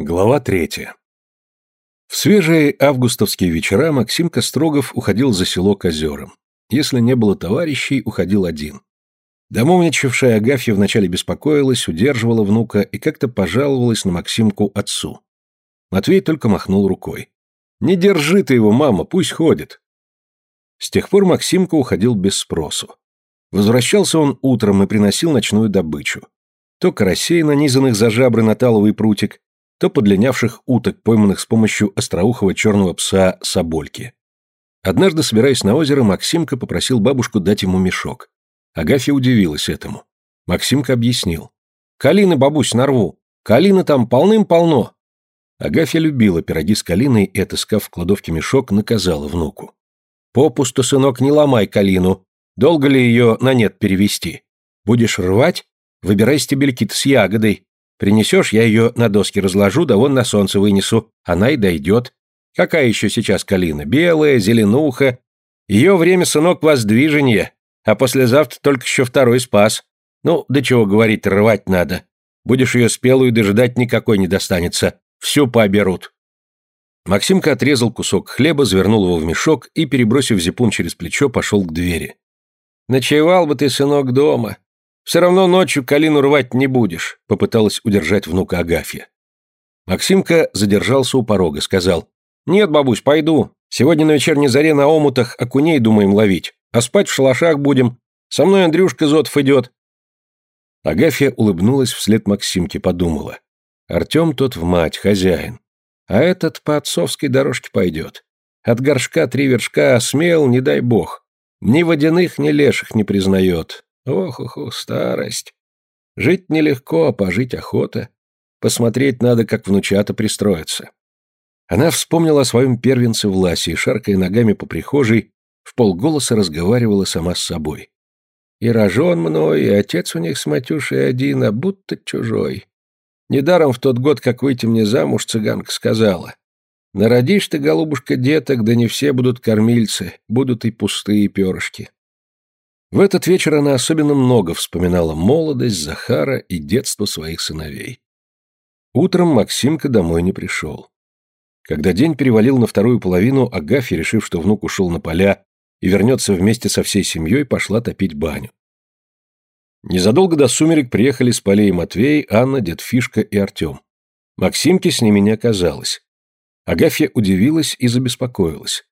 Глава третья. В свежие августовские вечера Максим Кострогов уходил за село к озерам. Если не было товарищей, уходил один. Домовничавшая Агафья вначале беспокоилась, удерживала внука и как-то пожаловалась на Максимку отцу. Матвей только махнул рукой. «Не держи ты его, мама, пусть ходит». С тех пор Максимка уходил без спросу. Возвращался он утром и приносил ночную добычу. То карасей, нанизанных за жабры на таловый прутик, то подлинявших уток, пойманных с помощью остроухого черного пса Собольки. Однажды, собираясь на озеро, Максимка попросил бабушку дать ему мешок. Агафья удивилась этому. Максимка объяснил. «Калины, бабусь, нарву. Калины там полным-полно». Агафья любила пироги с калиной и, отыскав в кладовке мешок, наказала внуку. «Попусту, сынок, не ломай калину. Долго ли ее на нет перевести? Будешь рвать? Выбирай стебельки-то с ягодой. Принесешь, я ее на доске разложу, да вон на солнце вынесу. Она и дойдет. Какая еще сейчас калина? Белая, зеленуха. Ее время, сынок, воздвижение. А послезавтра только еще второй спас. Ну, до чего говорить, рвать надо. Будешь ее спелую дожидать, никакой не достанется. Всю пооберут. Максимка отрезал кусок хлеба, завернул его в мешок и, перебросив зипун через плечо, пошел к двери. «Ночевал бы ты, сынок, дома. Все равно ночью калину рвать не будешь», — попыталась удержать внука Агафья. Максимка задержался у порога, сказал. «Нет, бабусь, пойду. Сегодня на вечерней заре на омутах окуней думаем ловить, а спать в шалашах будем. Со мной Андрюшка Зотов идет». Агафья улыбнулась вслед Максимке, подумала. Артем тот в мать, хозяин. А этот по отцовской дорожке пойдет. От горшка три вершка смел, не дай бог. Ни водяных, ни леших не признает. Ох-ох, старость. Жить нелегко, а пожить охота. Посмотреть надо, как внучата пристроятся. Она вспомнила о своем первенце Власе и, шаркая ногами по прихожей, в полголоса разговаривала сама с собой. И рожен мной, и отец у них с Матюшей один, а будто чужой. Недаром в тот год, как выйти мне замуж, цыганка сказала. Народишь ты, голубушка, деток, да не все будут кормильцы, будут и пустые перышки. В этот вечер она особенно много вспоминала молодость, Захара и детство своих сыновей. Утром Максимка домой не пришел. Когда день перевалил на вторую половину, Агафья, решив, что внук ушел на поля и вернется вместе со всей семьей, пошла топить баню. Незадолго до сумерек приехали с полей Матвей, Анна, дед Фишка и Артем. Максимки с ними не оказалось. Агафья удивилась и забеспокоилась.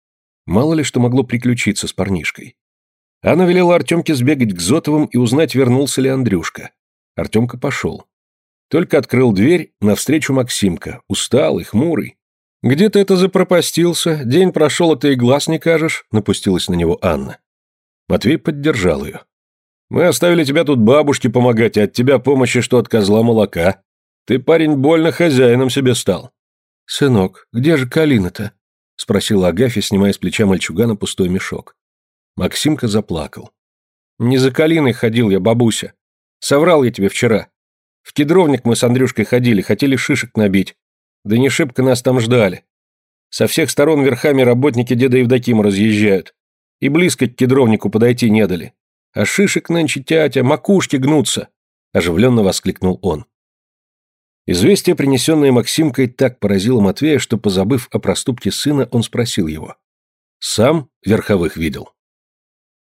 Мало ли что могло приключиться с парнишкой. Она велела Артемке сбегать к Зотовым и узнать, вернулся ли Андрюшка. Артемка пошел. Только открыл дверь, навстречу Максимка, усталый, хмурый. «Где ты это запропастился? День прошел, а ты и глаз не кажешь?» — напустилась на него Анна. Матвей поддержал ее. «Мы оставили тебя тут бабушке помогать, а от тебя помощи, что от козла молока. Ты, парень, больно хозяином себе стал». «Сынок, где же Калина-то?» — спросила Агафья, снимая с плеча мальчугана пустой мешок. Максимка заплакал. «Не за калиной ходил я, бабуся. Соврал я тебе вчера. В кедровник мы с Андрюшкой ходили, хотели шишек набить. Да не шибко нас там ждали. Со всех сторон верхами работники деда Евдокима разъезжают. И близко к кедровнику подойти не дали. А шишек нынче тятя, макушки гнутся!» Оживленно воскликнул он. Известие, принесенное Максимкой, так поразило Матвея, что, позабыв о проступке сына, он спросил его. «Сам верховых видел?»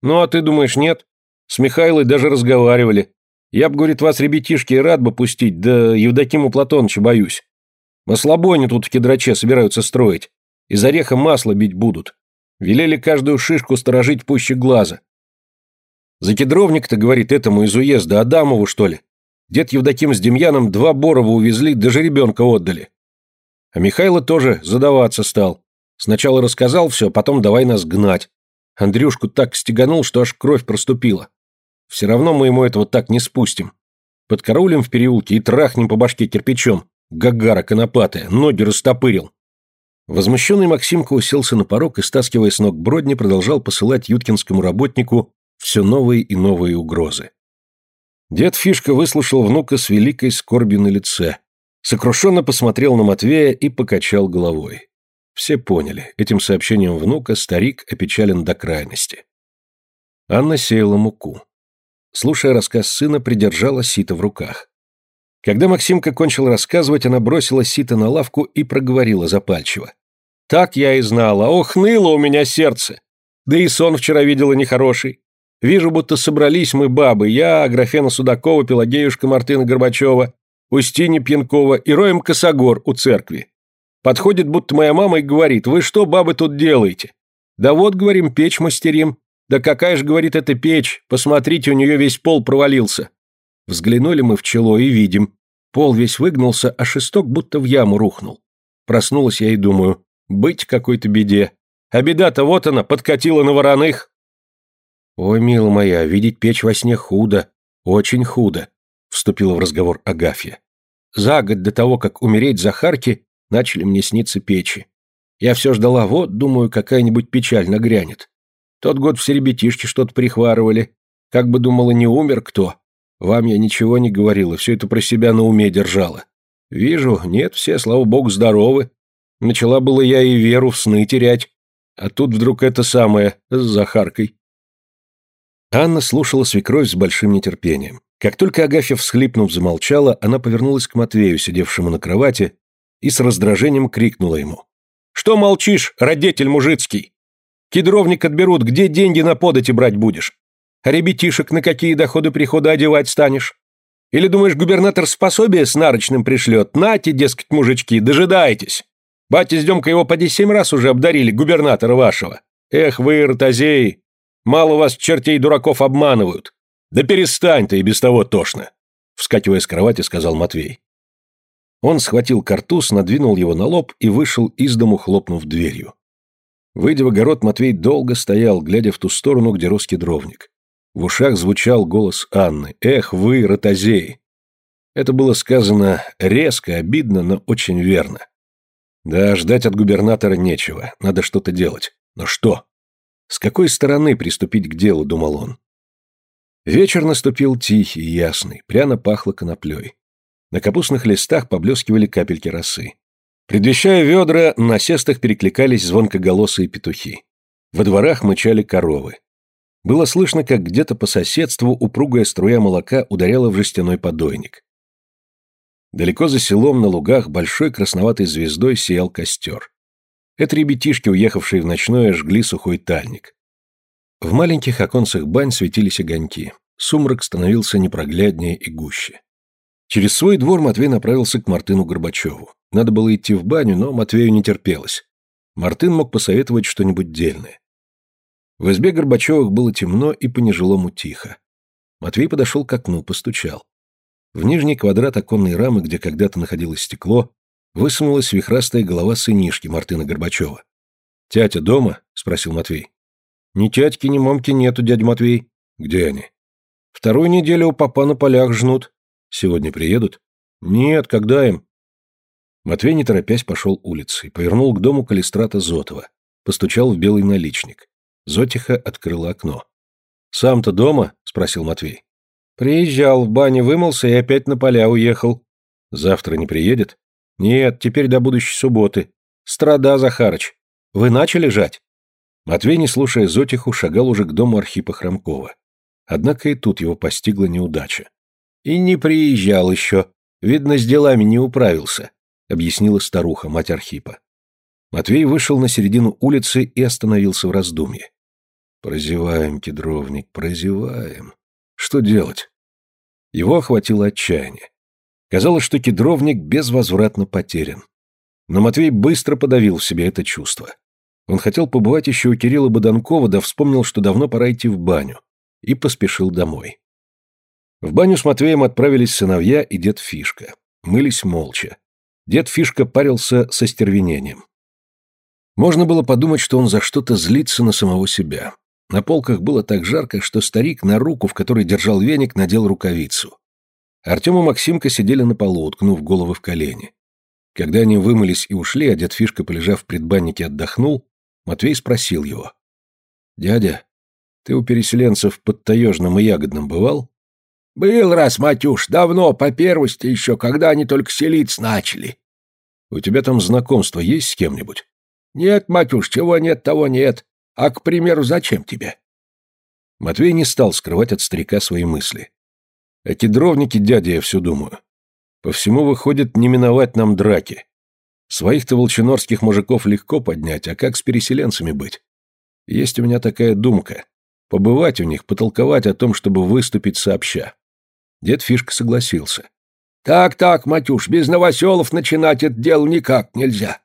Ну, а ты думаешь, нет? С Михайлой даже разговаривали. Я б, говорит, вас, ребятишки, рад бы пустить, да Евдокиму Платоновича боюсь. Маслобойню тут в кедраче собираются строить. Из ореха масло бить будут. Велели каждую шишку сторожить пуще глаза. За кедровник-то, говорит, этому из уезда, Адамову, что ли? Дед Евдоким с Демьяном два Борова увезли, даже ребенка отдали. А Михайло тоже задаваться стал. Сначала рассказал все, потом давай нас гнать. Андрюшку так стеганул, что аж кровь проступила. Все равно мы ему этого так не спустим. Подкараулим в переулке и трахнем по башке кирпичом. Гагара конопатая, ноги растопырил. Возмущенный Максимка уселся на порог и, стаскивая с ног бродни, продолжал посылать юткинскому работнику все новые и новые угрозы. Дед Фишка выслушал внука с великой скорбью на лице, сокрушенно посмотрел на Матвея и покачал головой. Все поняли, этим сообщением внука старик опечален до крайности. Анна сеяла муку. Слушая рассказ сына, придержала сито в руках. Когда Максимка кончил рассказывать, она бросила сито на лавку и проговорила запальчиво. «Так я и знала. Ох, ныло у меня сердце. Да и сон вчера видела нехороший. Вижу, будто собрались мы бабы. Я, Аграфена Судакова, Пелагеюшка Мартына Горбачева, Устинья Пьянкова и Роем Косогор у церкви. Подходит будто моя мама и говорит, вы что, бабы, тут делаете? Да вот, говорим, печь мастерим. Да какая же, говорит, это печь, посмотрите, у нее весь пол провалился. Взглянули мы в чело и видим, пол весь выгнулся, а шесток будто в яму рухнул. Проснулась я и думаю, быть какой-то беде. А беда-то вот она, подкатила на вороных. Ой, мила моя, видеть печь во сне худо, очень худо, вступила в разговор Агафья. За год до того, как умереть Захарки, начали мне сниться печи. Я все ждала, вот, думаю, какая-нибудь печаль нагрянет. Тот год все ребятишки что-то прихварывали. Как бы думала, не умер кто. Вам я ничего не говорила, все это про себя на уме держала. Вижу, нет, все, слава богу, здоровы. Начала было я и веру в сны терять. А тут вдруг это самое, с Захаркой. Анна слушала свекровь с большим нетерпением. Как только Агафья, всхлипнув, замолчала, она повернулась к Матвею, сидевшему на кровати, и с раздражением крикнула ему. «Что молчишь, родитель мужицкий? Кедровник отберут, где деньги на подати брать будешь? Ребятишек на какие доходы прихода одевать станешь? Или думаешь, губернатор способие с нарочным пришлет? Нате, дескать, мужички, дожидайтесь. Батя с Демкой его поди семь раз уже обдарили, губернатора вашего. Эх вы, ротозеи, мало вас чертей дураков обманывают. Да перестань ты, и без того тошно. Вскакивая с кровати, сказал Матвей. Он схватил картуз, надвинул его на лоб и вышел из дому, хлопнув дверью. Выйдя в огород, Матвей долго стоял, глядя в ту сторону, где рос кедровник. В ушах звучал голос Анны. «Эх вы, ротозеи!» Это было сказано резко, обидно, но очень верно. Да, ждать от губернатора нечего, надо что-то делать. Но что? С какой стороны приступить к делу, думал он. Вечер наступил тихий, ясный, пряно пахло коноплей. На капустных листах поблескивали капельки росы. Предвещая ведра, на сестах перекликались звонкоголосые петухи. Во дворах мычали коровы. Было слышно, как где-то по соседству упругая струя молока ударяла в жестяной подойник. Далеко за селом на лугах большой красноватой звездой сиял костер. Это ребятишки, уехавшие в ночное, жгли сухой тальник. В маленьких оконцах бань светились огоньки. Сумрак становился непрогляднее и гуще. Через свой двор Матвей направился к Мартыну Горбачеву. Надо было идти в баню, но Матвею не терпелось. Мартын мог посоветовать что-нибудь дельное. В избе Горбачевых было темно и по-нежилому тихо. Матвей подошел к окну, постучал. В нижний квадрат оконной рамы, где когда-то находилось стекло, высунулась вихрастая голова сынишки Мартына Горбачева. «Тятя дома?» — спросил Матвей. «Ни тятьки, ни мамки нету, дядя Матвей». «Где они?» «Вторую неделю у папа на полях жнут». «Сегодня приедут?» «Нет, когда им?» Матвей, не торопясь, пошел улицей, повернул к дому Калистрата Зотова, постучал в белый наличник. Зотиха открыла окно. «Сам-то дома?» — спросил Матвей. Приезжал, в бане вымылся и опять на поля уехал. Завтра не приедет? Нет, теперь до будущей субботы. Страда, Захарыч. Вы начали жать? Матвей, не слушая Зотиху, шагал уже к дому Архипа Хромкова. Однако и тут его постигла неудача. И не приезжал еще. Видно, с делами не управился, объяснила старуха, мать Архипа. Матвей вышел на середину улицы и остановился в раздумье. Прозеваем, кедровник, прозеваем. Что делать? Его охватило отчаяние. Казалось, что кедровник безвозвратно потерян. Но Матвей быстро подавил в себе это чувство. Он хотел побывать еще у Кирилла Боданкова, да вспомнил, что давно пора идти в баню, и поспешил домой. В баню с Матвеем отправились сыновья и дед Фишка. Мылись молча. Дед Фишка парился со стервенением. Можно было подумать, что он за что-то злится на самого себя. На полках было так жарко, что старик на руку, в которой держал веник, надел рукавицу. Артем и Максимка сидели на полу, уткнув головы в колени. Когда они вымылись и ушли, а дед Фишка, полежав в предбаннике, отдохнул, Матвей спросил его. «Дядя, ты у переселенцев под Таежным и Ягодным бывал?» «Был раз, Матюш, давно, по первости еще, когда они только селиться начали». «У тебя там знакомство есть с кем-нибудь?» «Нет, Матюш, чего нет, того нет. А, к примеру, зачем тебе? Матвей не стал скрывать от старика свои мысли. Эти дровники, дядя, я все думаю. По всему выходит не миновать нам драки. Своих-то волчинорских мужиков легко поднять, а как с переселенцами быть? Есть у меня такая думка. Побывать у них, потолковать о том, чтобы выступить сообща. Дед Фишка согласился. Так-так, Матюш, без новоселов начинать это дело никак нельзя.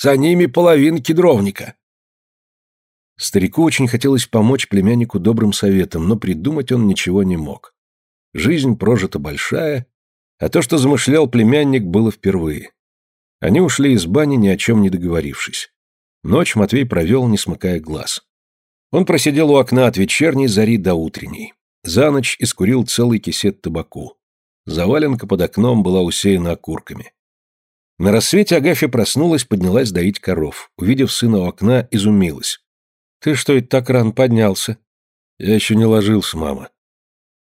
За ними половина кедровника. Старику очень хотелось помочь племяннику добрым советом, но придумать он ничего не мог. Жизнь прожита большая, а то, что замышлял племянник, было впервые. Они ушли из бани, ни о чем не договорившись. Ночь Матвей провел, не смыкая глаз. Он просидел у окна от вечерней зари до утренней. За ночь искурил целый кисет табаку. Заваленка под окном была усеяна окурками. На рассвете Агафья проснулась, поднялась доить коров. Увидев сына у окна, изумилась. «Ты что это так рано поднялся?» «Я еще не ложился, мама».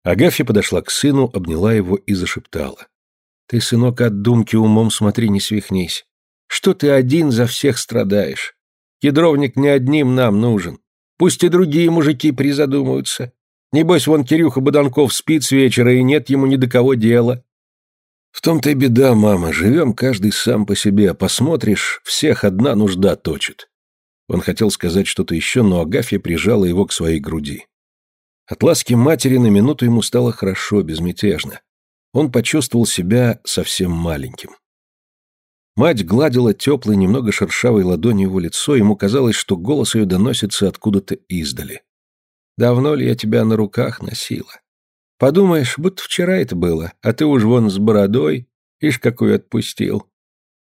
Агафья подошла к сыну, обняла его и зашептала. Ты, сынок, от думки умом смотри, не свихнись. Что ты один за всех страдаешь? Кедровник не одним нам нужен. Пусть и другие мужики призадумаются. Небось, вон Кирюха Боданков спит с вечера, и нет ему ни до кого дела. В том-то и беда, мама. Живем каждый сам по себе, а посмотришь, всех одна нужда точит. Он хотел сказать что-то еще, но Агафья прижала его к своей груди. От ласки матери на минуту ему стало хорошо, безмятежно он почувствовал себя совсем маленьким. Мать гладила теплой, немного шершавой ладонью его лицо, ему казалось, что голос ее доносится откуда-то издали. «Давно ли я тебя на руках носила? Подумаешь, будто вчера это было, а ты уж вон с бородой, ишь какую отпустил.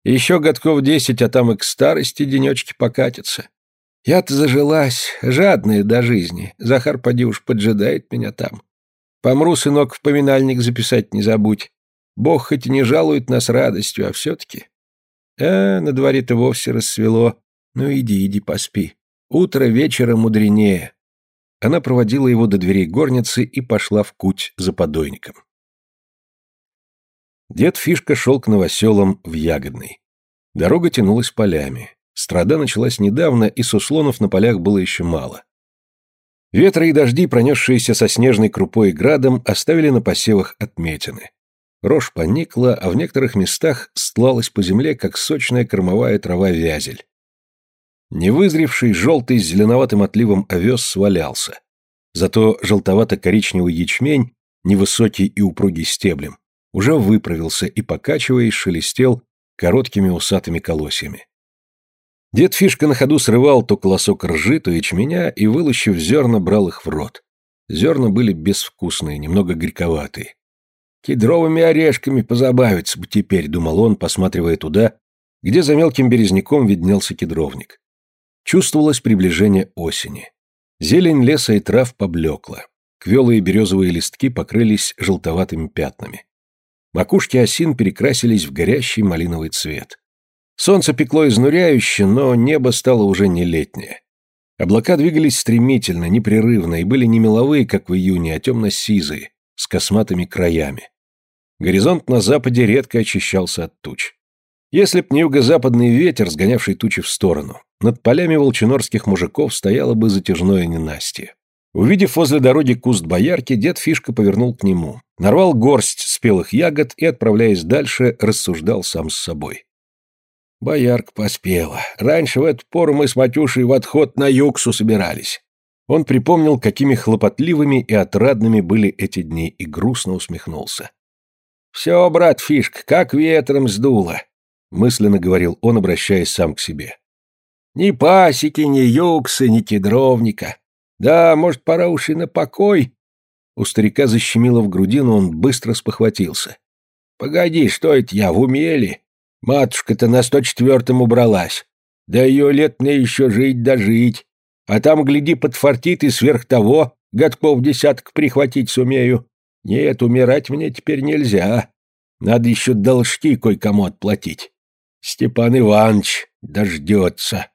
Еще годков десять, а там и к старости денечки покатятся. Я-то зажилась, жадная до жизни, Захар поди уж поджидает меня там. Помру, сынок, в поминальник записать не забудь. Бог хоть и не жалует нас радостью, а все-таки... А, на дворе-то вовсе рассвело. Ну иди, иди поспи. Утро вечера мудренее. Она проводила его до дверей горницы и пошла в куть за подойником. Дед Фишка шел к новоселам в Ягодный. Дорога тянулась полями. Страда началась недавно, и суслонов на полях было еще мало. Ветры и дожди, пронесшиеся со снежной крупой и градом, оставили на посевах отметины. Рожь поникла, а в некоторых местах стлалась по земле, как сочная кормовая трава вязель. Невызревший желтый с зеленоватым отливом овес свалялся. Зато желтовато-коричневый ячмень, невысокий и упругий стеблем, уже выправился и, покачиваясь, шелестел короткими усатыми колосьями. Дед Фишка на ходу срывал то колосок ржи, то ячменя и, вылущив зерна, брал их в рот. Зерна были безвкусные, немного горьковатые. «Кедровыми орешками позабавиться бы теперь», — думал он, посматривая туда, где за мелким березняком виднелся кедровник. Чувствовалось приближение осени. Зелень леса и трав поблекла. Квелые березовые листки покрылись желтоватыми пятнами. Макушки осин перекрасились в горящий малиновый цвет. Солнце пекло изнуряюще, но небо стало уже не летнее. Облака двигались стремительно, непрерывно и были не меловые, как в июне, а темно-сизые, с косматыми краями. Горизонт на западе редко очищался от туч. Если б не юго-западный ветер, сгонявший тучи в сторону, над полями волчинорских мужиков стояло бы затяжное ненастье. Увидев возле дороги куст боярки, дед Фишка повернул к нему, нарвал горсть спелых ягод и, отправляясь дальше, рассуждал сам с собой. Боярка поспела. Раньше в эту пору мы с Матюшей в отход на юксу собирались. Он припомнил, какими хлопотливыми и отрадными были эти дни, и грустно усмехнулся. «Все, брат Фишка, как ветром сдуло», — мысленно говорил он, обращаясь сам к себе. «Ни пасеки, ни юксы, ни кедровника. Да, может, пора уж и на покой?» У старика защемило в груди, но он быстро спохватился. «Погоди, что это я, в уме? Матушка-то на сто четвертом убралась. Да ее лет мне еще жить да. А там, гляди, подфартит и сверх того, годков десяток прихватить сумею. Нет, умирать мне теперь нельзя. Надо еще должки кое-кому отплатить. Степан Иванович дождется.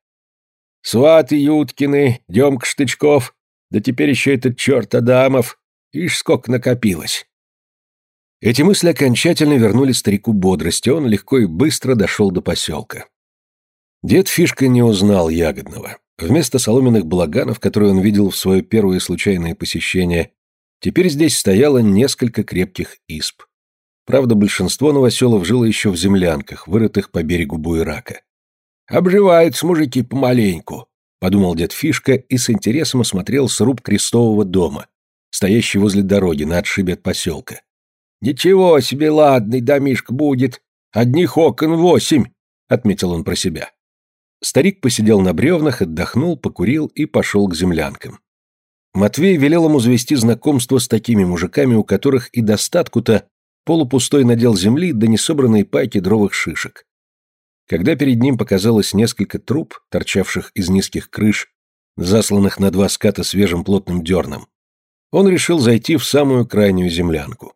Сваты Юткины, Демка Штычков, да теперь еще этот черт Адамов. Ишь, сколько накопилось. Эти мысли окончательно вернули старику бодрость, и он легко и быстро дошел до поселка. Дед Фишка не узнал Ягодного. Вместо соломенных балаганов, которые он видел в свое первое случайное посещение, теперь здесь стояло несколько крепких исп. Правда, большинство новоселов жило еще в землянках, вырытых по берегу Буерака. «Обживаются мужики помаленьку», — подумал дед Фишка и с интересом осмотрел сруб крестового дома, стоящий возле дороги на отшибе от поселка. «Ничего себе ладный домишка будет, одних окон восемь», — отметил он про себя. Старик посидел на бревнах, отдохнул, покурил и пошел к землянкам. Матвей велел ему завести знакомство с такими мужиками, у которых и достатку-то полупустой надел земли да несобранные пайки дровых шишек. Когда перед ним показалось несколько труб, торчавших из низких крыш, засланных на два ската свежим плотным дерном, он решил зайти в самую крайнюю землянку.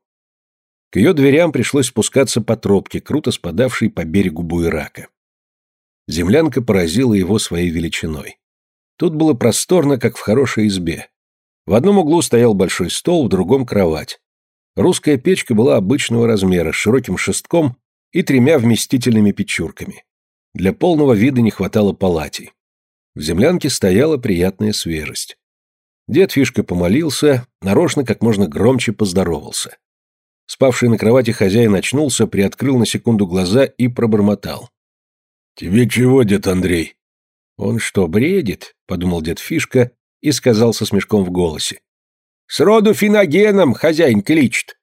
К ее дверям пришлось спускаться по тропке, круто спадавшей по берегу буерака. Землянка поразила его своей величиной. Тут было просторно, как в хорошей избе. В одном углу стоял большой стол, в другом — кровать. Русская печка была обычного размера, с широким шестком и тремя вместительными печурками. Для полного вида не хватало палатей. В землянке стояла приятная свежесть. Дед Фишка помолился, нарочно как можно громче поздоровался. Спавший на кровати хозяин очнулся, приоткрыл на секунду глаза и пробормотал. «Тебе чего, дед Андрей?» «Он что, бредит?» — подумал дед Фишка и сказал со смешком в голосе. «Сроду финогеном хозяин кличет».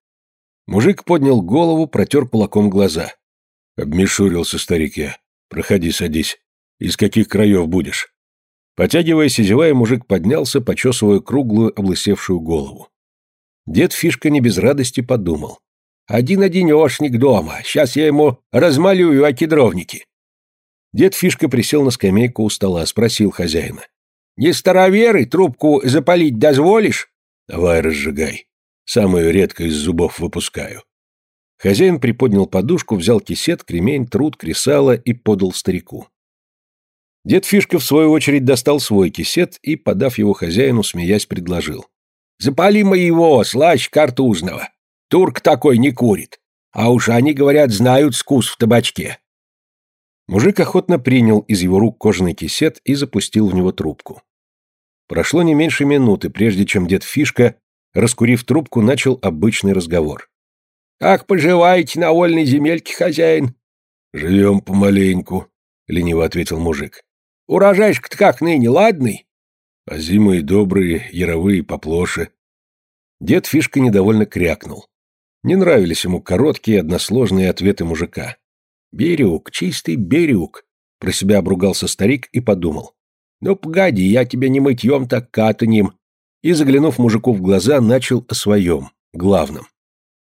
Мужик поднял голову, протер кулаком глаза. Обмешурился старик я. «Проходи, садись. Из каких краев будешь?» Потягиваясь и зевая, мужик поднялся, почесывая круглую, облысевшую голову. Дед Фишка не без радости подумал. «Один-одинешник дома. Сейчас я ему размалюю о кедровнике». Дед Фишка присел на скамейку у стола, спросил хозяина. «Не староверы, трубку запалить дозволишь?» «Давай разжигай. Самую редко из зубов выпускаю». Хозяин приподнял подушку, взял кисет, кремень, труд, кресало и подал старику. Дед Фишка, в свою очередь, достал свой кисет и, подав его хозяину, смеясь, предложил. «Запали моего, слаще картузного. Турк такой не курит. А уж они, говорят, знают вкус в табачке. Мужик охотно принял из его рук кожаный кисет и запустил в него трубку. Прошло не меньше минуты, прежде чем дед Фишка, раскурив трубку, начал обычный разговор. «Как поживаете на вольной земельке, хозяин?» «Живем помаленьку», — лениво ответил мужик. «Урожайшка-то как ныне, ладный?» «А зимы добрые, яровые поплоше». Дед Фишка недовольно крякнул. Не нравились ему короткие, односложные ответы мужика. «Берюк, чистый берюк», — про себя обругался старик и подумал. «Ну, погоди, я тебя не мытьем, так катанем». И, заглянув мужику в глаза, начал о своем, главном.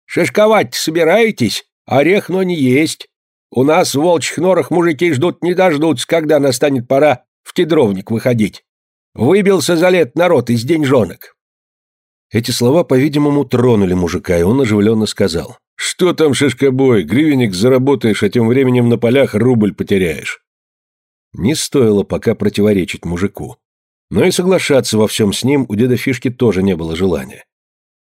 «Шишковать собираетесь? Орех, но не есть. У нас в волчьих норах мужики ждут не дождутся, когда настанет пора в кедровник выходить. Выбился за лет народ из деньжонок». Эти слова, по-видимому, тронули мужика, и он оживленно сказал. Что там, шишкобой, гривенник заработаешь, а тем временем на полях рубль потеряешь. Не стоило пока противоречить мужику. Но и соглашаться во всем с ним у деда Фишки тоже не было желания.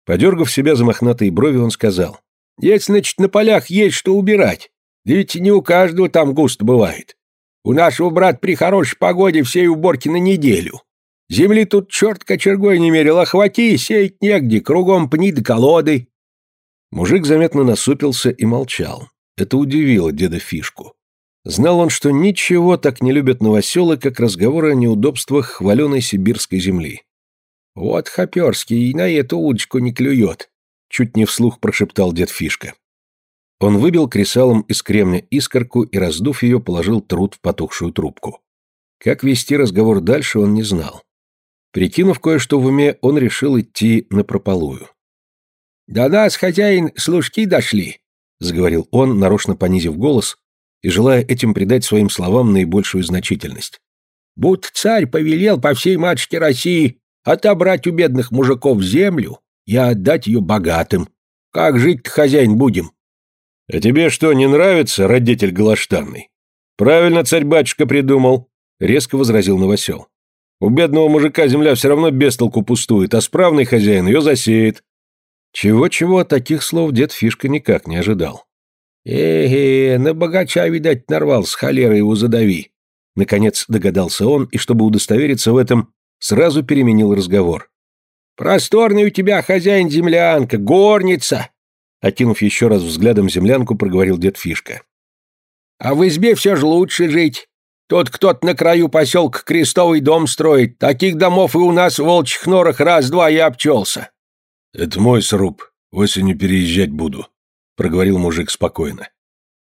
Подергав себя за мохнатые брови, он сказал. «Есть, значит, на полях есть что убирать. Ведь не у каждого там густо бывает. У нашего брата при хорошей погоде всей уборки на неделю. Земли тут черт кочергой не мерил, охвати, сеять негде, кругом пни да колоды. Мужик заметно насупился и молчал. Это удивило деда Фишку. Знал он, что ничего так не любят новоселы, как разговоры о неудобствах хваленой сибирской земли. «Вот Хоперский на эту удочку не клюет», — чуть не вслух прошептал дед Фишка. Он выбил кресалом из кремня искорку и, раздув ее, положил труд в потухшую трубку. Как вести разговор дальше, он не знал. Прикинув кое-что в уме, он решил идти на прополую. «До нас, хозяин, служки дошли», — заговорил он, нарочно понизив голос и желая этим придать своим словам наибольшую значительность. «Будь царь повелел по всей матушке России отобрать у бедных мужиков землю и отдать ее богатым. Как жить-то, хозяин, будем?» «А тебе что, не нравится, родитель голоштанный?» «Правильно царь-батюшка придумал», — резко возразил Новосел. «У бедного мужика земля все равно без толку пустует, а справный хозяин ее засеет. Чего-чего, таких слов дед Фишка никак не ожидал. «Эге, на богача, видать, нарвался, холера его задави!» Наконец догадался он, и чтобы удостовериться в этом, сразу переменил разговор. «Просторный у тебя хозяин землянка, горница! окинув еще раз взглядом землянку, проговорил дед Фишка. А в избе все же лучше жить. Тут кто-то на краю поселка крестовый дом строит. Таких домов и у нас в волчьих норах раз-два и обчелся. Это мой сруб. Осенью переезжать буду, проговорил мужик спокойно.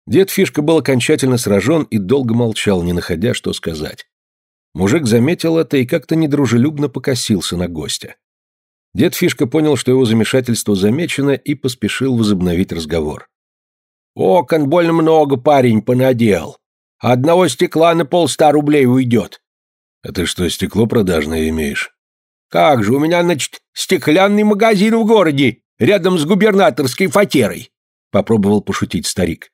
Дед Фишка был окончательно сражен и долго молчал, не находя, что сказать. Мужик заметил это и как-то недружелюбно покосился на гостя. Дед Фишка понял, что его замешательство замечено, и поспешил возобновить разговор. «Окон больно много парень понадел. Одного стекла на полста рублей уйдет». «А ты что, стекло продажное имеешь?» «Как же, у меня, значит, стеклянный магазин в городе, рядом с губернаторской фатерой», — попробовал пошутить старик.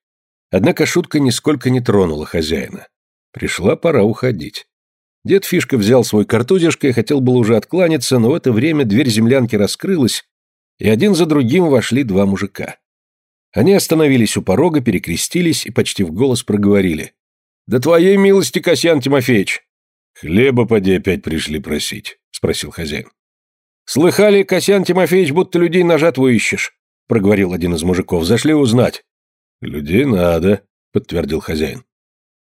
Однако шутка нисколько не тронула хозяина. Пришла пора уходить. Дед Фишка взял свой картузишко и хотел было уже откланяться, но в это время дверь землянки раскрылась, и один за другим вошли два мужика. Они остановились у порога, перекрестились и почти в голос проговорили. «Да твоей милости, Касьян Тимофеевич!» «Хлеба поди опять пришли просить», — спросил хозяин. «Слыхали, Касьян Тимофеевич, будто людей на жатву ищешь?» — проговорил один из мужиков. «Зашли узнать». «Людей надо», — подтвердил хозяин.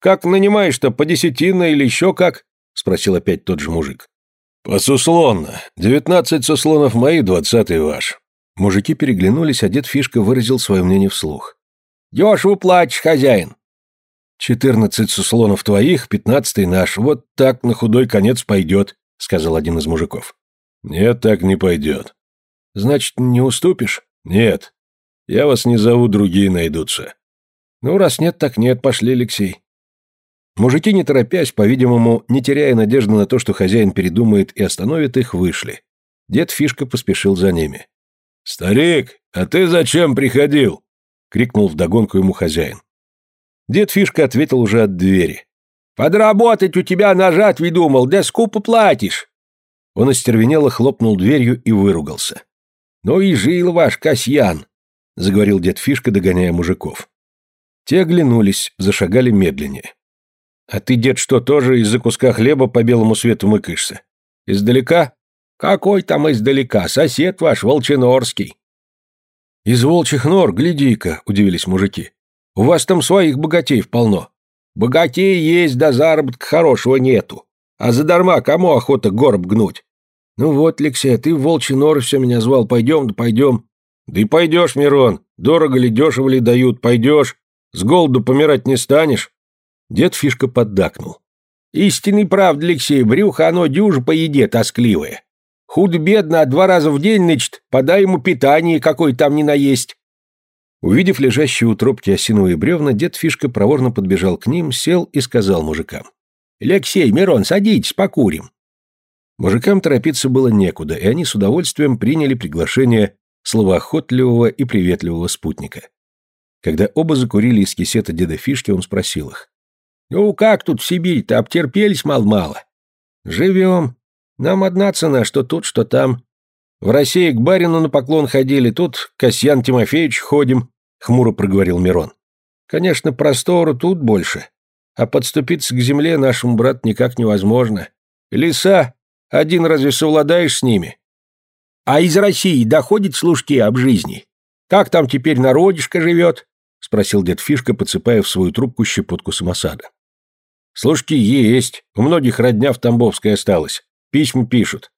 «Как нанимаешь-то, по десятина или еще как?» — спросил опять тот же мужик. «Посуслонно. Девятнадцать суслонов мои, двадцатый ваш». Мужики переглянулись, а дед Фишка выразил свое мнение вслух. «Дешево плачешь, хозяин». «Четырнадцать суслонов твоих, пятнадцатый наш. Вот так на худой конец пойдет», — сказал один из мужиков. «Нет, так не пойдет». «Значит, не уступишь?» «Нет. Я вас не зову, другие найдутся». «Ну, раз нет, так нет, пошли, Алексей». Мужики, не торопясь, по-видимому, не теряя надежды на то, что хозяин передумает и остановит их, вышли. Дед Фишка поспешил за ними. «Старик, а ты зачем приходил?» — крикнул вдогонку ему хозяин. Дед Фишка ответил уже от двери. «Подработать у тебя на жатве думал, да скупо платишь!» Он остервенело хлопнул дверью и выругался. «Ну и жил ваш Касьян!» — заговорил дед Фишка, догоняя мужиков. Те оглянулись, зашагали медленнее. «А ты, дед, что, тоже из-за куска хлеба по белому свету мыкаешься? Издалека?» «Какой там издалека? Сосед ваш, Волчинорский». «Из волчьих нор, гляди-ка», — удивились мужики. «У вас там своих богатеев полно». «Богатей есть, да заработка хорошего нету. А задарма кому охота горб гнуть?» «Ну вот, Алексей, ты в волчьи норы все меня звал. Пойдем, да пойдем». «Да и пойдешь, Мирон. Дорого ли, дешево ли дают, пойдешь. С голоду помирать не станешь». Дед Фишка поддакнул. «Истинный правда, Алексей, брюхо оно дюже по еде тоскливое. Худо-бедно, а два раза в день, значит, подай ему питание, какой там ни наесть. Увидев лежащие у тропки осиновые бревна, дед Фишка проворно подбежал к ним, сел и сказал мужикам. «Алексей, Мирон, садитесь, покурим». Мужикам торопиться было некуда, и они с удовольствием приняли приглашение словоохотливого и приветливого спутника. Когда оба закурили из кисета деда Фишки, он спросил их. «Ну, как тут в Сибирь-то, обтерпелись мало-мало?» «Живем. Нам одна цена, что тут, что там. В России к барину на поклон ходили, тут Касьян Тимофеевич ходим, хмуро проговорил Мирон. Конечно, простору тут больше, а подступиться к земле нашему брат никак невозможно. Леса, один разве совладаешь с ними? А из России доходит служки об жизни? Как там теперь народишко живет? Спросил дед Фишка, подсыпая в свою трубку щепотку самосада. Служки есть, у многих родня в Тамбовской осталась. Письма пишут.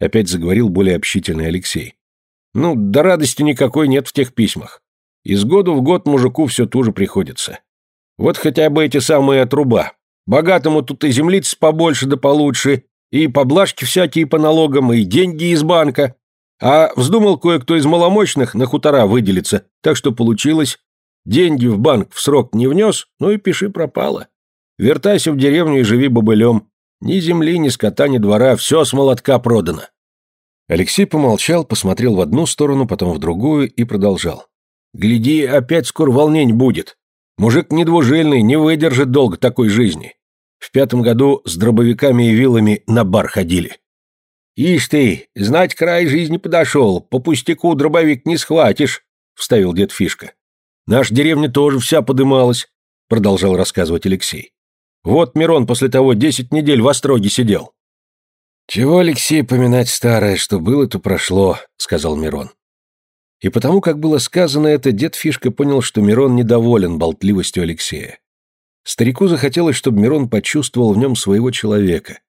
Опять заговорил более общительный Алексей. Ну, да радости никакой нет в тех письмах. Из года в год мужику все туже приходится. Вот хотя бы эти самые отруба. Богатому тут и землиц побольше да получше, и поблажки всякие по налогам, и деньги из банка. А вздумал кое-кто из маломощных на хутора выделиться, так что получилось. Деньги в банк в срок не внес, ну и пиши пропало. Вертайся в деревню и живи бобылем. Ни земли, ни скота, ни двора, все с молотка продано. Алексей помолчал, посмотрел в одну сторону, потом в другую и продолжал. «Гляди, опять скоро волнень будет. Мужик недвужильный, не выдержит долго такой жизни. В пятом году с дробовиками и вилами на бар ходили». «Ишь ты, знать край жизни подошел, по пустяку дробовик не схватишь», — вставил дед Фишка. «Наша деревня тоже вся подымалась», — продолжал рассказывать Алексей. Вот Мирон после того десять недель в Остроге сидел». «Чего, Алексей, поминать старое, что было, то прошло», — сказал Мирон. И потому, как было сказано это, дед Фишка понял, что Мирон недоволен болтливостью Алексея. Старику захотелось, чтобы Мирон почувствовал в нем своего человека.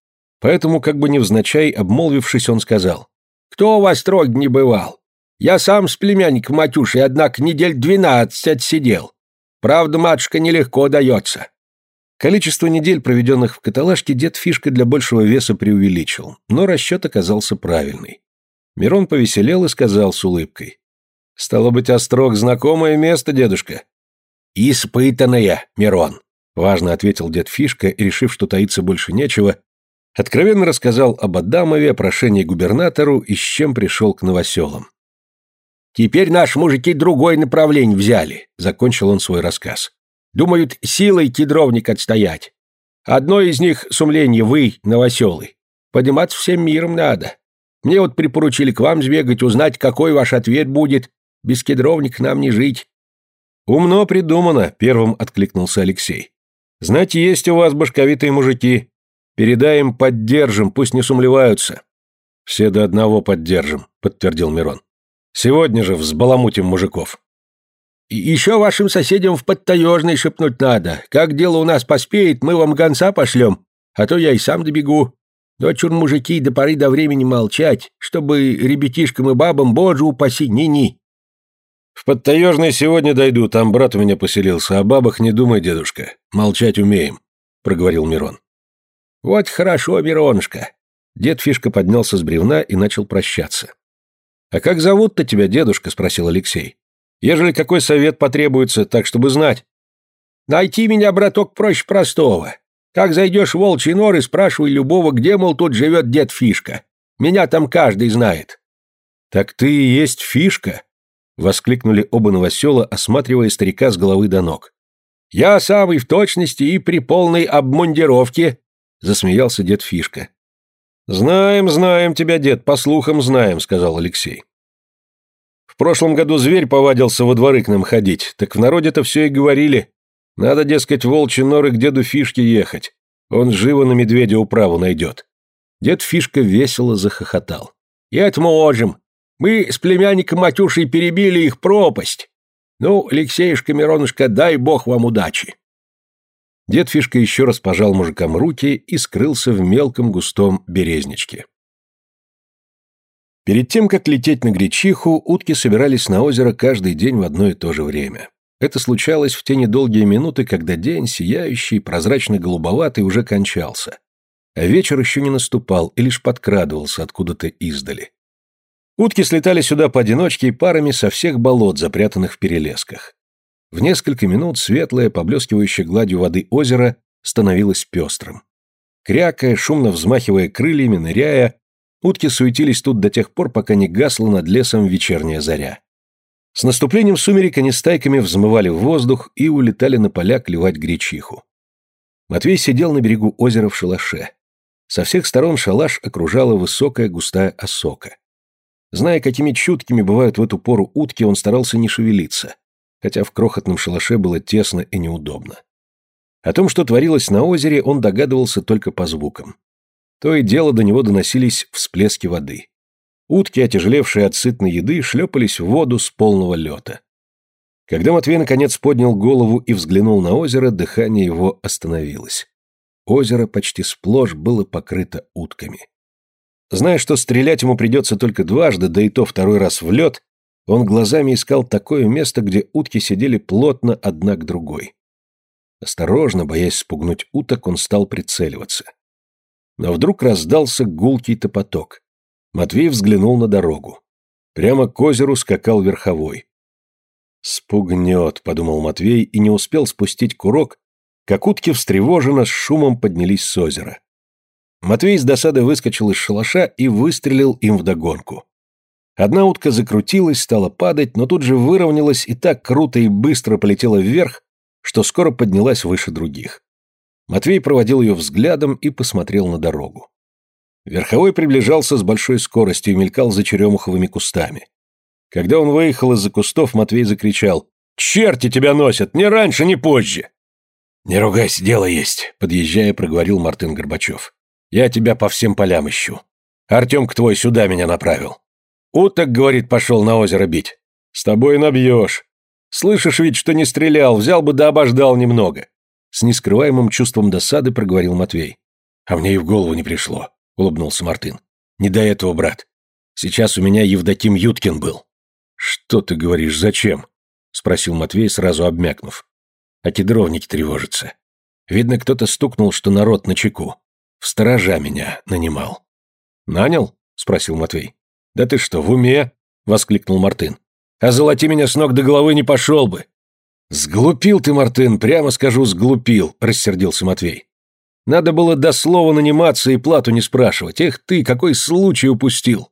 Поэтому, как бы невзначай, обмолвившись, он сказал, «Кто у вас трог не бывал? Я сам с племянником Матюшей, однако, недель двенадцать отсидел. Правда, матушка, нелегко дается». Количество недель, проведенных в каталажке, дед Фишка для большего веса преувеличил, но расчет оказался правильный. Мирон повеселел и сказал с улыбкой, Стало быть, Острог — знакомое место, дедушка? Испытанное, Мирон, — важно ответил дед Фишка решив, что таиться больше нечего, откровенно рассказал об Адамове, о прошении губернатору и с чем пришел к новоселам. «Теперь наши мужики другое направление взяли», — закончил он свой рассказ. «Думают, силой кедровник отстоять. Одно из них — сумление вы, новоселы. Подниматься всем миром надо. Мне вот припоручили к вам сбегать, узнать, какой ваш ответ будет, без кедровник нам не жить». «Умно придумано», — первым откликнулся Алексей. «Знаете, есть у вас башковитые мужики. Передай им, поддержим, пусть не сумлеваются». «Все до одного поддержим», — подтвердил Мирон. «Сегодня же взбаламутим мужиков». И «Еще вашим соседям в подтаежной шепнуть надо. Как дело у нас поспеет, мы вам гонца пошлем, а то я и сам добегу. Дочур мужики до поры до времени молчать, чтобы ребятишкам и бабам, боже упаси, ни-ни. В Подтаежной сегодня дойду, там брат у меня поселился, о бабах не думай, дедушка. Молчать умеем», — проговорил Мирон. «Вот хорошо, Миронушка». Дед Фишка поднялся с бревна и начал прощаться. «А как зовут-то тебя, дедушка?» — спросил Алексей. «Ежели какой совет потребуется, так чтобы знать». «Найти меня, браток, проще простого. Как зайдешь в волчий нор и спрашивай любого, где, мол, тут живет дед Фишка. Меня там каждый знает». «Так ты и есть Фишка?» Воскликнули оба новосела, осматривая старика с головы до ног. «Я самый в точности и при полной обмундировке», — засмеялся дед Фишка. «Знаем, знаем тебя, дед, по слухам знаем», — сказал Алексей. «В прошлом году зверь повадился во дворы к нам ходить, так в народе-то все и говорили. Надо, дескать, волчьи норы к деду Фишке ехать. Он живо на медведя управу найдет». Дед Фишка весело захохотал. «И это можем. Мы с племянником Матюшей перебили их пропасть. Ну, Алексеюшка, Миронушка, дай бог вам удачи. Дед Фишка еще раз пожал мужикам руки и скрылся в мелком густом березничке. Перед тем, как лететь на Гречиху, утки собирались на озеро каждый день в одно и то же время. Это случалось в те недолгие минуты, когда день, сияющий, прозрачно-голубоватый, уже кончался. А вечер еще не наступал и лишь подкрадывался откуда-то издали. Утки слетали сюда поодиночке и парами со всех болот, запрятанных в перелесках. В несколько минут светлое, поблескивающее гладью воды озеро становилось пестрым. Крякая, шумно взмахивая крыльями, ныряя, утки суетились тут до тех пор, пока не гасла над лесом вечерняя заря. С наступлением сумерек они стайками взмывали в воздух и улетали на поля клевать гречиху. Матвей сидел на берегу озера в шалаше. Со всех сторон шалаш окружала высокая густая осока. Зная, какими чуткими бывают в эту пору утки, он старался не шевелиться, хотя в крохотном шалаше было тесно и неудобно. О том, что творилось на озере, он догадывался только по звукам. То и дело до него доносились всплески воды. Утки, отяжелевшие от сытной еды, шлепались в воду с полного лета. Когда Матвей наконец поднял голову и взглянул на озеро, дыхание его остановилось. Озеро почти сплошь было покрыто утками. Зная, что стрелять ему придется только дважды, да и то второй раз в лед, он глазами искал такое место, где утки сидели плотно одна к другой. Осторожно, боясь спугнуть уток, он стал прицеливаться. Но вдруг раздался гулкий топоток. Матвей взглянул на дорогу. Прямо к озеру скакал верховой. «Спугнет», — подумал Матвей и не успел спустить курок, как утки встревоженно с шумом поднялись с озера. Матвей с досады выскочил из шалаша и выстрелил им вдогонку. Одна утка закрутилась, стала падать, но тут же выровнялась и так круто и быстро полетела вверх, что скоро поднялась выше других. Матвей проводил ее взглядом и посмотрел на дорогу. Верховой приближался с большой скоростью и мелькал за черемуховыми кустами. Когда он выехал из-за кустов, Матвей закричал «Черти тебя носят! Ни раньше, ни позже!» «Не ругайся, дело есть», — подъезжая, проговорил Мартын Горбачев. Я тебя по всем полям ищу. Артемка твой сюда меня направил. Уток, говорит, пошел на озеро бить. С тобой набьешь. Слышишь ведь, что не стрелял, взял бы да обождал немного. С нескрываемым чувством досады проговорил Матвей. А мне и в голову не пришло, улыбнулся Мартын. Не до этого, брат. Сейчас у меня Евдоким Юткин был. Что ты говоришь, зачем? Спросил Матвей, сразу обмякнув. А кедровники тревожатся. Видно, кто-то стукнул, что народ на чеку. В сторожа меня нанимал. Нанял? Спросил Матвей. Да ты что, в уме? Воскликнул Мартын. А золоти меня с ног до головы не пошел бы. Сглупил ты, Мартын, прямо скажу, сглупил, рассердился Матвей. Надо было до слова наниматься и плату не спрашивать. Эх ты, какой случай упустил.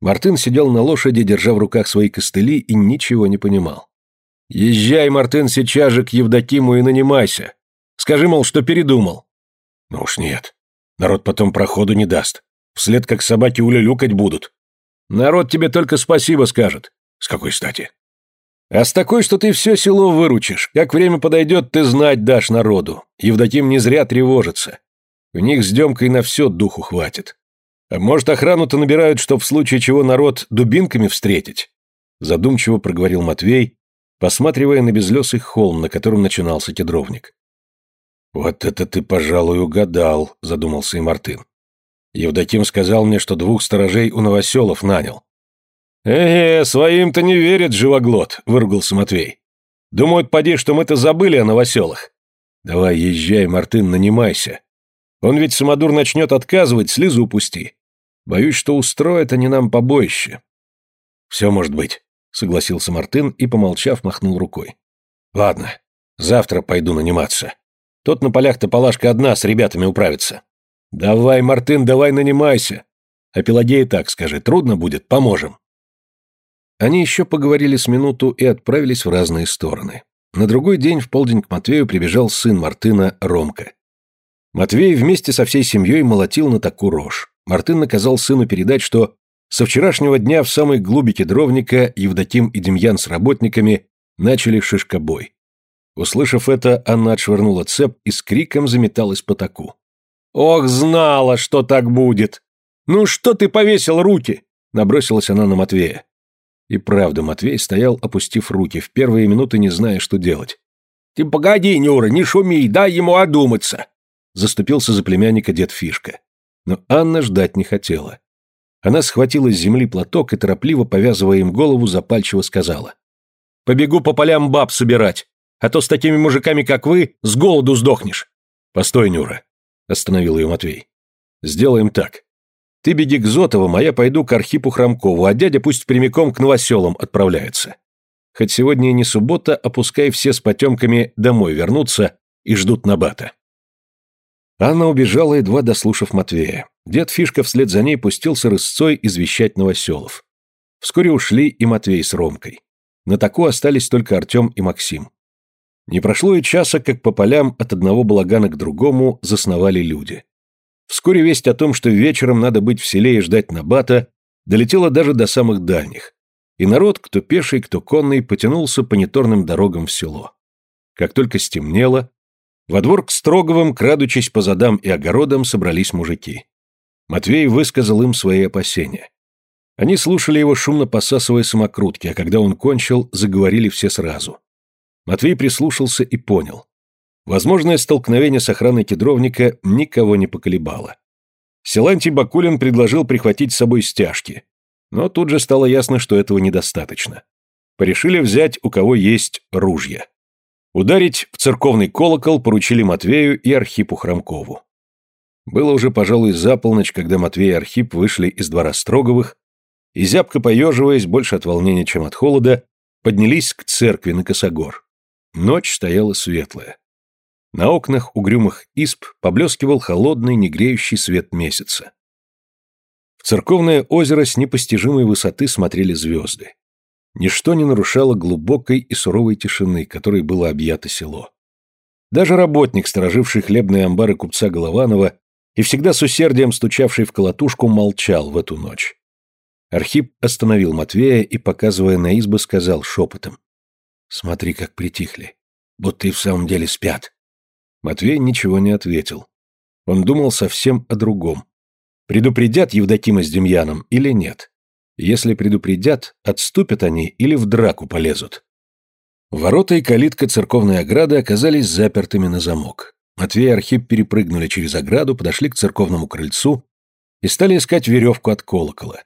Мартын сидел на лошади, держа в руках свои костыли, и ничего не понимал. «Езжай, Мартын, сейчас же к Евдокиму и нанимайся. Скажи, мол, что передумал». «Ну уж нет. Народ потом проходу не даст. Вслед как собаки улюлюкать будут. Народ тебе только спасибо скажет. С какой стати?» «А с такой, что ты все село выручишь. Как время подойдет, ты знать дашь народу. Евдоким не зря тревожится. У них с Демкой на все духу хватит. А может, охрану-то набирают, чтоб в случае чего народ дубинками встретить?» Задумчиво проговорил Матвей, посматривая на безлесый холм, на котором начинался кедровник. «Вот это ты, пожалуй, угадал», — задумался и Мартын. Евдоким сказал мне, что двух сторожей у новоселов нанял. «Э, -э своим-то не верит, живоглот», — выругался Матвей. «Думают, поди, что мы-то забыли о новоселах. Давай, езжай, Мартын, нанимайся. Он ведь самодур начнет отказывать, слезу упусти. Боюсь, что устроят они нам побоище». «Все может быть», — согласился Мартын и, помолчав, махнул рукой. «Ладно, завтра пойду наниматься. Тот на полях-то Палашка одна с ребятами управится. Давай, Мартын, давай нанимайся. А Пелагея так скажи, трудно будет, поможем». Они еще поговорили с минуту и отправились в разные стороны. На другой день в полдень к Матвею прибежал сын Мартына, Ромка. Матвей вместе со всей семьей молотил на такую рожь. Мартын наказал сыну передать, что со вчерашнего дня в самой глубике дровника Евдоким и Демьян с работниками начали шишкобой. Услышав это, Анна отшвырнула цеп и с криком заметалась по таку. «Ох, знала, что так будет! Ну что ты повесил руки?» Набросилась она на Матвея. И правда, Матвей стоял, опустив руки, в первые минуты не зная, что делать. «Ты погоди, Нюра, не шуми, дай ему одуматься!» Заступился за племянника дед Фишка. Но Анна ждать не хотела. Она схватила с земли платок и, торопливо повязывая им голову, запальчиво сказала. «Побегу по полям баб собирать а то с такими мужиками, как вы, с голоду сдохнешь. Постой, Нюра, остановил ее Матвей. Сделаем так. Ты беги к Зотовым, а я пойду к Архипу Хромкову, а дядя пусть прямиком к новоселам отправляется. Хоть сегодня и не суббота, опускай все с потемками домой вернуться и ждут Набата. Анна убежала, едва дослушав Матвея. Дед Фишка вслед за ней пустился рысцой извещать новоселов. Вскоре ушли и Матвей с Ромкой. На таку остались только Артем и Максим. Не прошло и часа, как по полям от одного балагана к другому засновали люди. Вскоре весть о том, что вечером надо быть в селе и ждать Набата, долетела даже до самых дальних. И народ, кто пеший, кто конный, потянулся по неторным дорогам в село. Как только стемнело, во двор к Строговым, крадучись по задам и огородам, собрались мужики. Матвей высказал им свои опасения. Они слушали его, шумно посасывая самокрутки, а когда он кончил, заговорили все сразу. Матвей прислушался и понял. Возможное столкновение с охраной кедровника никого не поколебало. Силантий Бакулин предложил прихватить с собой стяжки, но тут же стало ясно, что этого недостаточно. Порешили взять, у кого есть ружья. Ударить в церковный колокол поручили Матвею и Архипу Хромкову. Было уже, пожалуй, за полночь, когда Матвей и Архип вышли из двора Строговых и, зябко поеживаясь, больше от волнения, чем от холода, поднялись к церкви на Косогор. Ночь стояла светлая. На окнах угрюмых исп поблескивал холодный, негреющий свет месяца. В церковное озеро с непостижимой высоты смотрели звезды. Ничто не нарушало глубокой и суровой тишины, которой было объято село. Даже работник, стороживший хлебные амбары купца Голованова и всегда с усердием стучавший в колотушку, молчал в эту ночь. Архип остановил Матвея и, показывая на избы, сказал шепотом. Смотри, как притихли. Будто и в самом деле спят. Матвей ничего не ответил. Он думал совсем о другом. Предупредят Евдокима с Демьяном или нет? Если предупредят, отступят они или в драку полезут. Ворота и калитка церковной ограды оказались запертыми на замок. Матвей и Архип перепрыгнули через ограду, подошли к церковному крыльцу и стали искать веревку от колокола.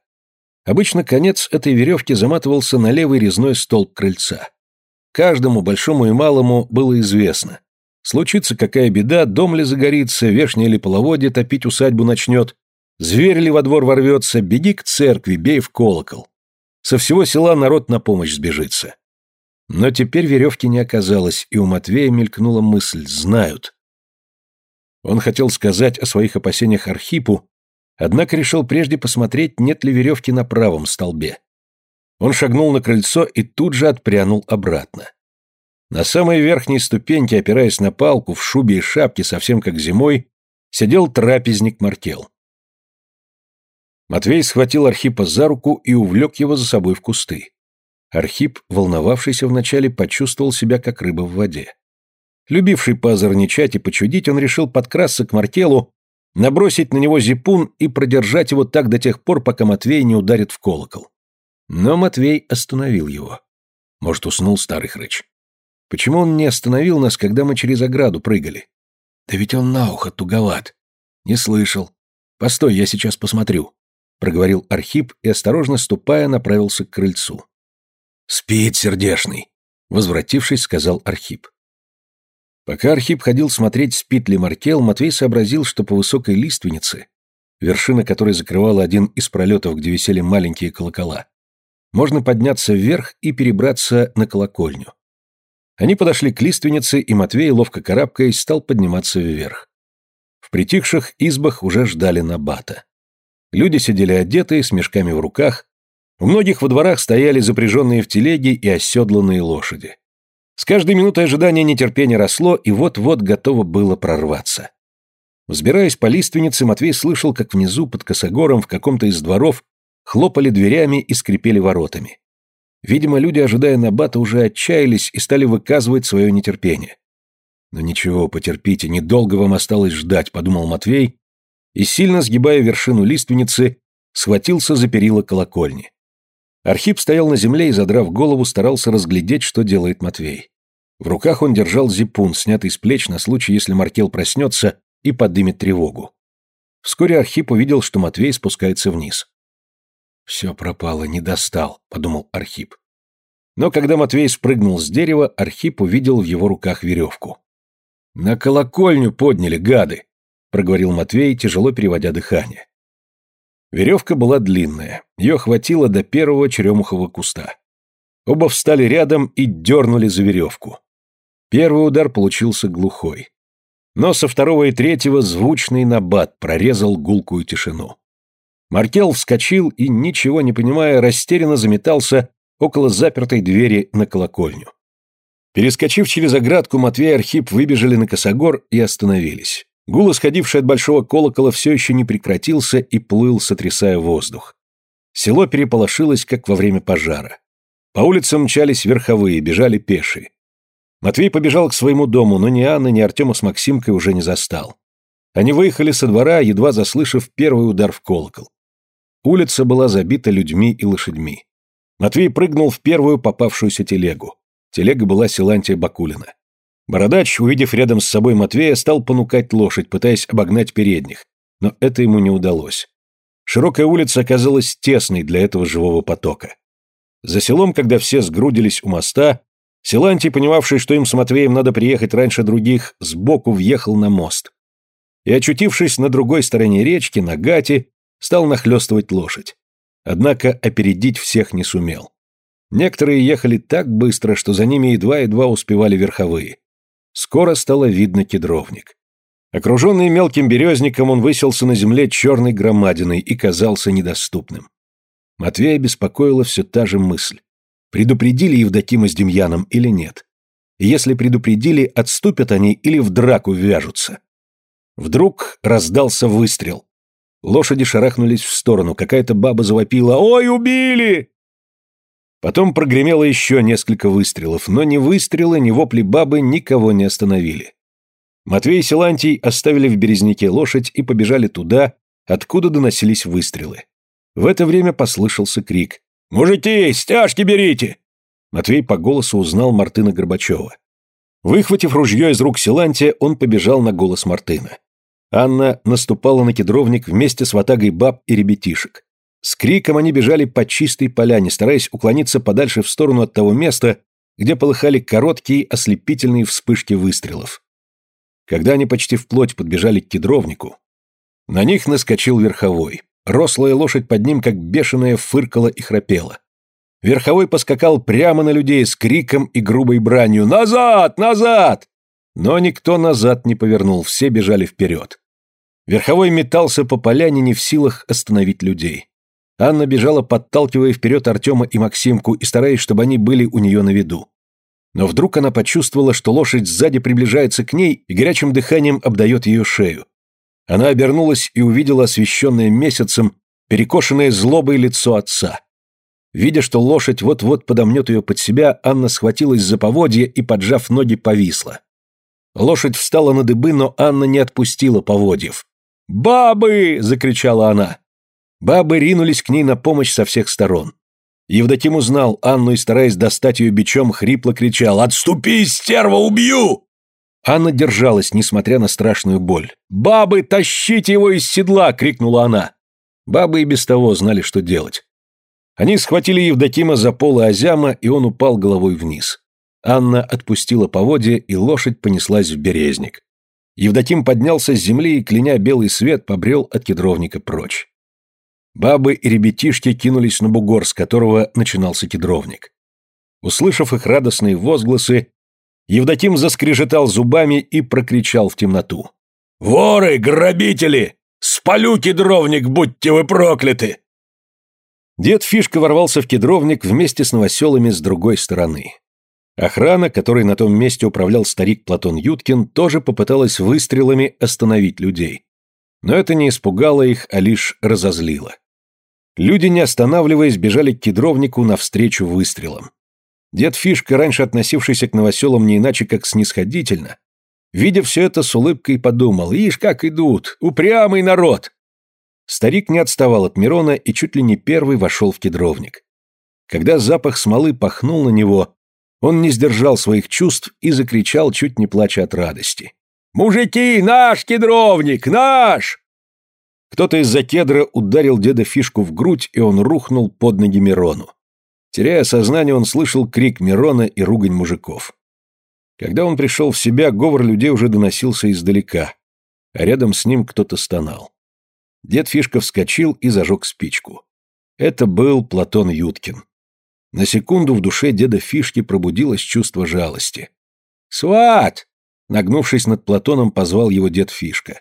Обычно конец этой веревки заматывался на левый резной столб крыльца. Каждому, большому и малому, было известно. Случится какая беда, дом ли загорится, вешняя ли половодье топить усадьбу начнет, зверь ли во двор ворвется, беги к церкви, бей в колокол. Со всего села народ на помощь сбежится. Но теперь веревки не оказалось, и у Матвея мелькнула мысль «знают». Он хотел сказать о своих опасениях Архипу, однако решил прежде посмотреть, нет ли веревки на правом столбе. Он шагнул на крыльцо и тут же отпрянул обратно. На самой верхней ступеньке, опираясь на палку, в шубе и шапке, совсем как зимой, сидел трапезник Мартел. Матвей схватил Архипа за руку и увлек его за собой в кусты. Архип, волновавшийся вначале, почувствовал себя как рыба в воде. Любивший поозорничать и почудить, он решил подкрасться к Мартелу, набросить на него зипун и продержать его так до тех пор, пока Матвей не ударит в колокол. Но Матвей остановил его. Может, уснул старый хрыч. Почему он не остановил нас, когда мы через ограду прыгали? Да ведь он на ухо туговат. Не слышал. Постой, я сейчас посмотрю. Проговорил Архип и, осторожно ступая, направился к крыльцу. Спит сердешный. Возвратившись, сказал Архип. Пока Архип ходил смотреть, спит ли Маркел, Матвей сообразил, что по высокой лиственнице, вершина которой закрывала один из пролетов, где висели маленькие колокола, можно подняться вверх и перебраться на колокольню. Они подошли к лиственнице, и Матвей, ловко карабкаясь, стал подниматься вверх. В притихших избах уже ждали Набата. Люди сидели одетые, с мешками в руках. У многих во дворах стояли запряженные в телеги и оседланные лошади. С каждой минутой ожидания нетерпения росло, и вот-вот готово было прорваться. Взбираясь по лиственнице, Матвей слышал, как внизу, под косогором, в каком-то из дворов, хлопали дверями и скрипели воротами. Видимо, люди, ожидая Набата, уже отчаялись и стали выказывать свое нетерпение. «Но ничего, потерпите, недолго вам осталось ждать», — подумал Матвей, и, сильно сгибая вершину лиственницы, схватился за перила колокольни. Архип стоял на земле и, задрав голову, старался разглядеть, что делает Матвей. В руках он держал зипун, снятый с плеч на случай, если Маркел проснется и подымет тревогу. Вскоре Архип увидел, что Матвей спускается вниз. «Все пропало, не достал», — подумал Архип. Но когда Матвей спрыгнул с дерева, Архип увидел в его руках веревку. «На колокольню подняли, гады!» — проговорил Матвей, тяжело переводя дыхание. Веревка была длинная, ее хватило до первого черемухового куста. Оба встали рядом и дернули за веревку. Первый удар получился глухой. Но со второго и третьего звучный набат прорезал гулкую тишину. Маркел вскочил и, ничего не понимая, растерянно заметался около запертой двери на колокольню. Перескочив через оградку, Матвей и Архип выбежали на косогор и остановились. Гул, исходивший от большого колокола, все еще не прекратился и плыл, сотрясая воздух. Село переполошилось, как во время пожара. По улицам мчались верховые, бежали пешие. Матвей побежал к своему дому, но ни Анны, ни Артема с Максимкой уже не застал. Они выехали со двора, едва заслышав первый удар в колокол. Улица была забита людьми и лошадьми. Матвей прыгнул в первую попавшуюся телегу. Телега была Силантия Бакулина. Бородач, увидев рядом с собой Матвея, стал понукать лошадь, пытаясь обогнать передних. Но это ему не удалось. Широкая улица оказалась тесной для этого живого потока. За селом, когда все сгрудились у моста, Силантий, понимавший, что им с Матвеем надо приехать раньше других, сбоку въехал на мост. И, очутившись на другой стороне речки, на гате, стал нахлестывать лошадь. Однако опередить всех не сумел. Некоторые ехали так быстро, что за ними едва-едва успевали верховые. Скоро стало видно кедровник. Окруженный мелким березником, он выселся на земле черной громадиной и казался недоступным. Матвея беспокоила все та же мысль. Предупредили Евдокима с Демьяном или нет? И если предупредили, отступят они или в драку вяжутся? Вдруг раздался выстрел. Лошади шарахнулись в сторону, какая-то баба завопила «Ой, убили!» Потом прогремело еще несколько выстрелов, но ни выстрелы, ни вопли бабы никого не остановили. Матвей и Силантий оставили в березняке лошадь и побежали туда, откуда доносились выстрелы. В это время послышался крик. «Мужики, стяжки берите!» Матвей по голосу узнал Мартына Горбачева. Выхватив ружье из рук Силантия, он побежал на голос Мартына. Анна наступала на кедровник вместе с ватагой баб и ребятишек. С криком они бежали по чистой поляне, стараясь уклониться подальше в сторону от того места, где полыхали короткие ослепительные вспышки выстрелов. Когда они почти вплоть подбежали к кедровнику, на них наскочил верховой. Рослая лошадь под ним, как бешеная, фыркала и храпела. Верховой поскакал прямо на людей с криком и грубой бранью «Назад! Назад!» Но никто назад не повернул, все бежали вперед. Верховой метался по поляне, не в силах остановить людей. Анна бежала, подталкивая вперед Артема и Максимку и стараясь, чтобы они были у нее на виду. Но вдруг она почувствовала, что лошадь сзади приближается к ней и горячим дыханием обдает ее шею. Она обернулась и увидела освещенное месяцем, перекошенное злобой лицо отца. Видя, что лошадь вот-вот подомнет ее под себя, Анна схватилась за поводья и, поджав ноги, повисла. Лошадь встала на дыбы, но Анна не отпустила поводьев. «Бабы!» — закричала она. Бабы ринулись к ней на помощь со всех сторон. Евдоким узнал Анну и, стараясь достать ее бичом, хрипло кричал «Отступи, стерва, убью!» Анна держалась, несмотря на страшную боль. «Бабы, тащите его из седла!» — крикнула она. Бабы и без того знали, что делать. Они схватили Евдокима за полы Азяма, и он упал головой вниз. Анна отпустила поводья, и лошадь понеслась в березник. Евдоким поднялся с земли и, кляня белый свет, побрел от кедровника прочь. Бабы и ребятишки кинулись на бугор, с которого начинался кедровник. Услышав их радостные возгласы, Евдоким заскрежетал зубами и прокричал в темноту. «Воры, грабители! Спалю кедровник, будьте вы прокляты!» Дед Фишка ворвался в кедровник вместе с новоселами с другой стороны. Охрана, которой на том месте управлял старик Платон Юткин, тоже попыталась выстрелами остановить людей. Но это не испугало их, а лишь разозлило. Люди, не останавливаясь, бежали к кедровнику навстречу выстрелам. Дед Фишка, раньше относившийся к новоселам не иначе как снисходительно, видя все это с улыбкой подумал, «Ишь, как идут! Упрямый народ!» Старик не отставал от Мирона и чуть ли не первый вошел в кедровник. Когда запах смолы пахнул на него, он не сдержал своих чувств и закричал, чуть не плача от радости. «Мужики, наш кедровник, наш!» Кто-то из-за кедра ударил деда Фишку в грудь, и он рухнул под ноги Мирону. Теряя сознание, он слышал крик Мирона и ругань мужиков. Когда он пришел в себя, говор людей уже доносился издалека, а рядом с ним кто-то стонал. Дед Фишка вскочил и зажег спичку. Это был Платон Юткин. На секунду в душе деда Фишки пробудилось чувство жалости. «Сват!» Нагнувшись над Платоном, позвал его дед Фишка.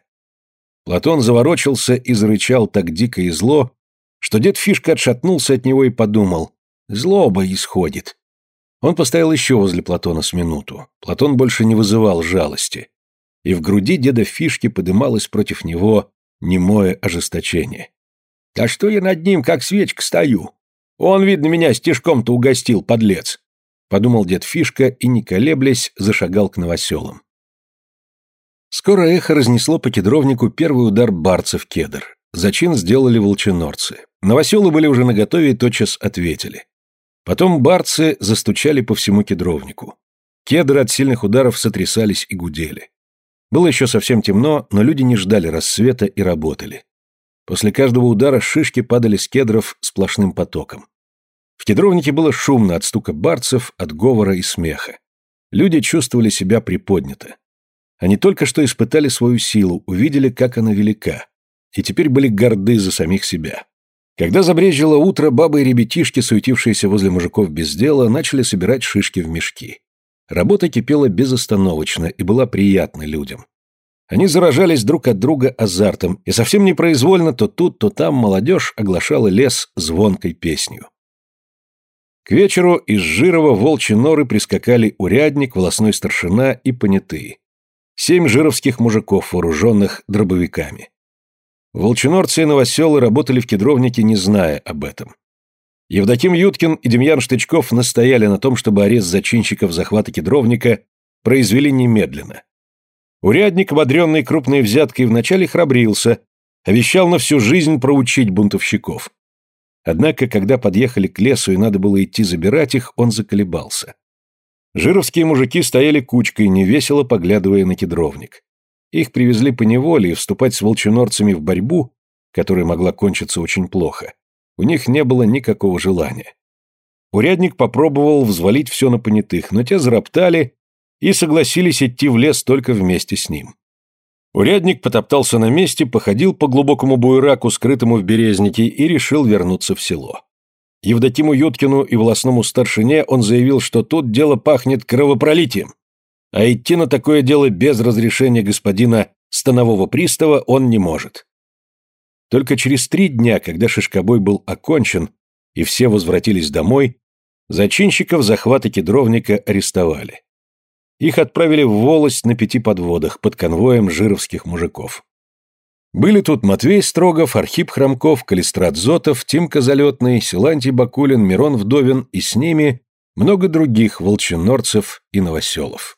Платон заворочился и зарычал так дико и зло, что дед Фишка отшатнулся от него и подумал, злоба исходит. Он постоял еще возле Платона с минуту. Платон больше не вызывал жалости. И в груди деда Фишки подымалось против него немое ожесточение. «Да что я над ним, как свечка, стою? Он, видно, меня стежком-то угостил, подлец!» Подумал дед Фишка и, не колеблясь, зашагал к новоселам. Скоро эхо разнесло по кедровнику первый удар барцев кедр. Зачин сделали волчинорцы. Новоселы были уже наготове и тотчас ответили. Потом барцы застучали по всему кедровнику. Кедры от сильных ударов сотрясались и гудели. Было еще совсем темно, но люди не ждали рассвета и работали. После каждого удара шишки падали с кедров сплошным потоком. В кедровнике было шумно от стука барцев, от говора и смеха. Люди чувствовали себя приподнято. Они только что испытали свою силу, увидели, как она велика, и теперь были горды за самих себя. Когда забрежило утро, бабы и ребятишки, суетившиеся возле мужиков без дела, начали собирать шишки в мешки. Работа кипела безостановочно и была приятна людям. Они заражались друг от друга азартом, и совсем непроизвольно то тут, то там молодежь оглашала лес звонкой песнью. К вечеру из Жирова волчьи норы прискакали урядник, волосной старшина и понятые. Семь жировских мужиков, вооруженных дробовиками. Волчинорцы и новоселы работали в кедровнике, не зная об этом. Евдоким Юткин и Демьян Штычков настояли на том, чтобы арест зачинщиков захвата кедровника произвели немедленно. Урядник, ободренный крупной взяткой, вначале храбрился, обещал на всю жизнь проучить бунтовщиков. Однако, когда подъехали к лесу и надо было идти забирать их, он заколебался. Жировские мужики стояли кучкой, невесело поглядывая на кедровник. Их привезли по неволе, и вступать с волчинорцами в борьбу, которая могла кончиться очень плохо, у них не было никакого желания. Урядник попробовал взвалить все на понятых, но те зароптали и согласились идти в лес только вместе с ним. Урядник потоптался на месте, походил по глубокому буераку, скрытому в березнике, и решил вернуться в село. Евдокиму Юткину и волосному старшине он заявил, что тут дело пахнет кровопролитием, а идти на такое дело без разрешения господина станового пристава он не может. Только через три дня, когда шишкобой был окончен и все возвратились домой, зачинщиков захвата кедровника арестовали. Их отправили в волость на пяти подводах под конвоем жировских мужиков. Были тут Матвей Строгов, Архип Хромков, Калистрат Зотов, Тимка Залетный, Силантий Бакулин, Мирон Вдовин и с ними много других волчинорцев и новоселов.